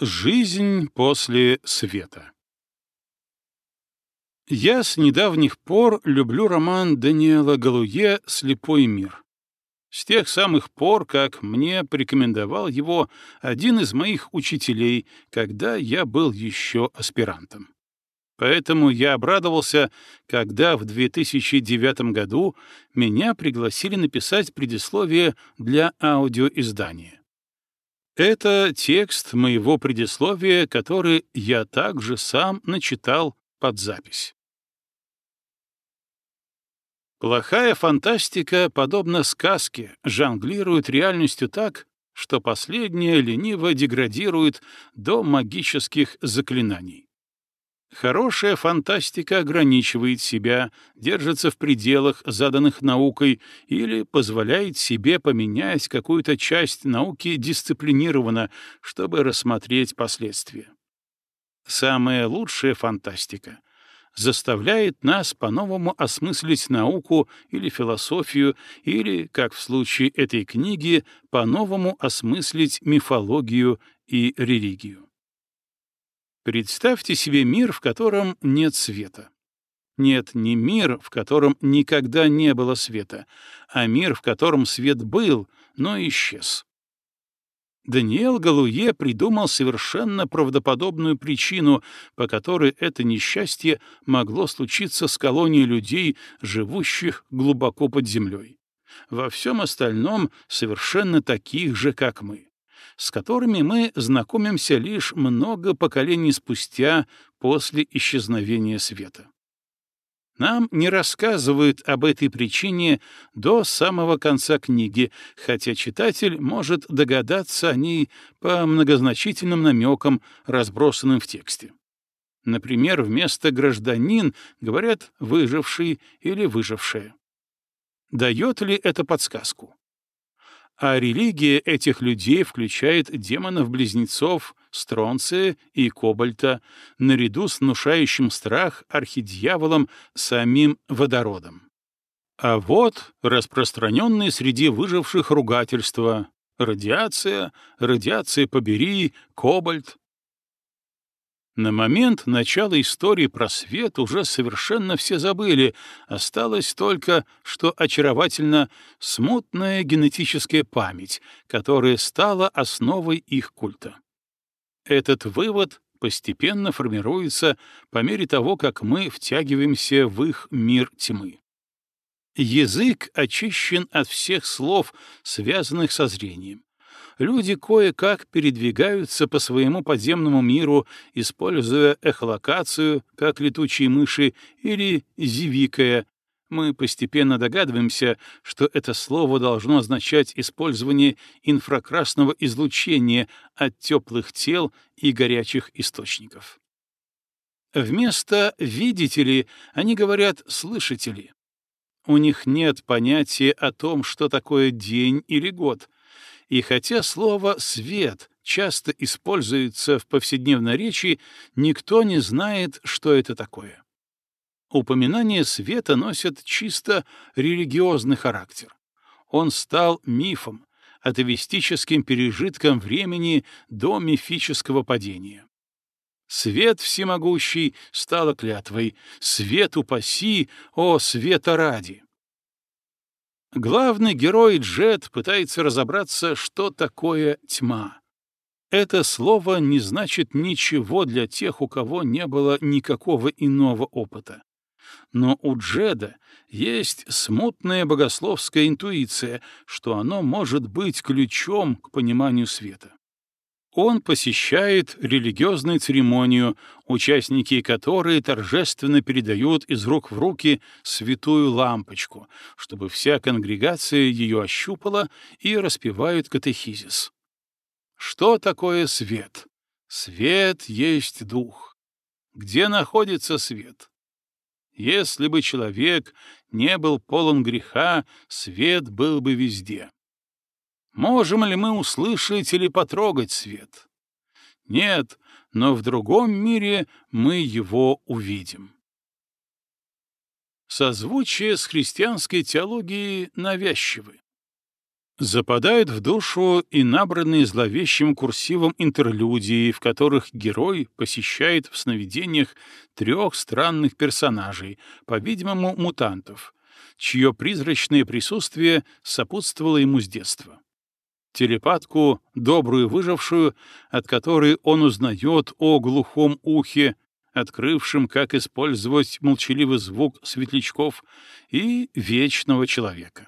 Жизнь после света Я с недавних пор люблю роман Даниэла Галуе «Слепой мир». С тех самых пор, как мне порекомендовал его один из моих учителей, когда я был еще аспирантом. Поэтому я обрадовался, когда в 2009 году меня пригласили написать предисловие для аудиоиздания. Это текст моего предисловия, который я также сам начитал под запись. Плохая фантастика, подобно сказке, жонглирует реальностью так, что последняя лениво деградирует до магических заклинаний. Хорошая фантастика ограничивает себя, держится в пределах, заданных наукой, или позволяет себе поменять какую-то часть науки дисциплинированно, чтобы рассмотреть последствия. Самая лучшая фантастика заставляет нас по-новому осмыслить науку или философию, или, как в случае этой книги, по-новому осмыслить мифологию и религию. Представьте себе мир, в котором нет света. Нет, не мир, в котором никогда не было света, а мир, в котором свет был, но исчез. Даниэл Галуе придумал совершенно правдоподобную причину, по которой это несчастье могло случиться с колонией людей, живущих глубоко под землей. Во всем остальном совершенно таких же, как мы с которыми мы знакомимся лишь много поколений спустя после исчезновения света. Нам не рассказывают об этой причине до самого конца книги, хотя читатель может догадаться о ней по многозначительным намекам, разбросанным в тексте. Например, вместо «гражданин» говорят «выживший» или «выжившая». Дает ли это подсказку? А религия этих людей включает демонов-близнецов Стронция и Кобальта, наряду с внушающим страх архидьяволом самим водородом. А вот распространенные среди выживших ругательства — радиация, радиация побери, кобальт, на момент начала истории про свет уже совершенно все забыли, осталось только, что очаровательно, смутная генетическая память, которая стала основой их культа. Этот вывод постепенно формируется по мере того, как мы втягиваемся в их мир тьмы. Язык очищен от всех слов, связанных со зрением люди кое-как передвигаются по своему подземному миру, используя эхолокацию, как летучие мыши, или зивикая. Мы постепенно догадываемся, что это слово должно означать использование инфракрасного излучения от теплых тел и горячих источников. Вместо «видите они говорят «слышите У них нет понятия о том, что такое день или год, и хотя слово «свет» часто используется в повседневной речи, никто не знает, что это такое. Упоминание света носит чисто религиозный характер. Он стал мифом, атовистическим пережитком времени до мифического падения. Свет всемогущий стала клятвой, свет упаси, о света ради. Главный герой Джет пытается разобраться, что такое тьма. Это слово не значит ничего для тех, у кого не было никакого иного опыта. Но у Джеда есть смутная богословская интуиция, что оно может быть ключом к пониманию света он посещает религиозную церемонию, участники которой торжественно передают из рук в руки святую лампочку, чтобы вся конгрегация ее ощупала и распевают катехизис. Что такое свет? Свет есть дух. Где находится свет? Если бы человек не был полон греха, свет был бы везде. Можем ли мы услышать или потрогать свет? Нет, но в другом мире мы его увидим. Созвучие с христианской теологией навязчивы. Западают в душу и набранные зловещим курсивом интерлюдии, в которых герой посещает в сновидениях трех странных персонажей, по-видимому, мутантов, чье призрачное присутствие сопутствовало ему с детства. Телепатку, добрую выжившую, от которой он узнает о глухом ухе, открывшем, как использовать молчаливый звук светлячков, и вечного человека.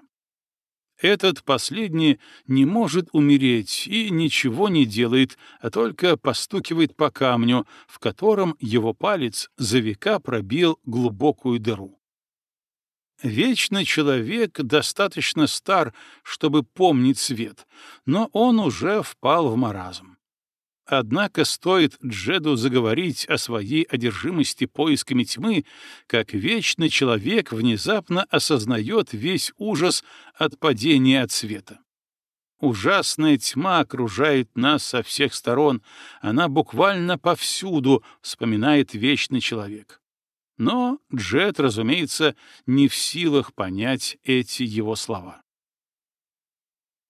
Этот последний не может умереть и ничего не делает, а только постукивает по камню, в котором его палец за века пробил глубокую дыру. Вечный человек достаточно стар, чтобы помнить свет, но он уже впал в маразм. Однако стоит Джеду заговорить о своей одержимости поисками тьмы, как вечный человек внезапно осознает весь ужас от падения от света. Ужасная тьма окружает нас со всех сторон, она буквально повсюду, вспоминает вечный человек. Но Джед, разумеется, не в силах понять эти его слова.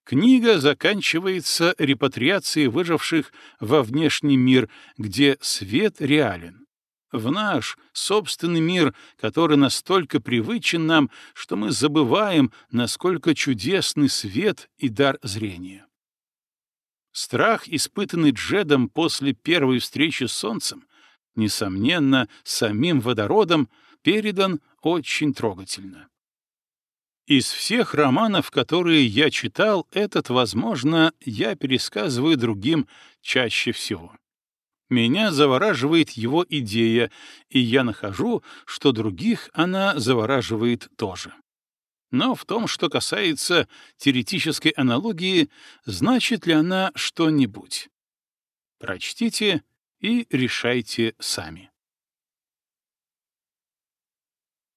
Книга заканчивается репатриацией выживших во внешний мир, где свет реален. В наш собственный мир, который настолько привычен нам, что мы забываем, насколько чудесный свет и дар зрения. Страх, испытанный Джедом после первой встречи с Солнцем, несомненно, самим водородом, передан очень трогательно. Из всех романов, которые я читал, этот, возможно, я пересказываю другим чаще всего. Меня завораживает его идея, и я нахожу, что других она завораживает тоже. Но в том, что касается теоретической аналогии, значит ли она что-нибудь? Прочтите и решайте сами.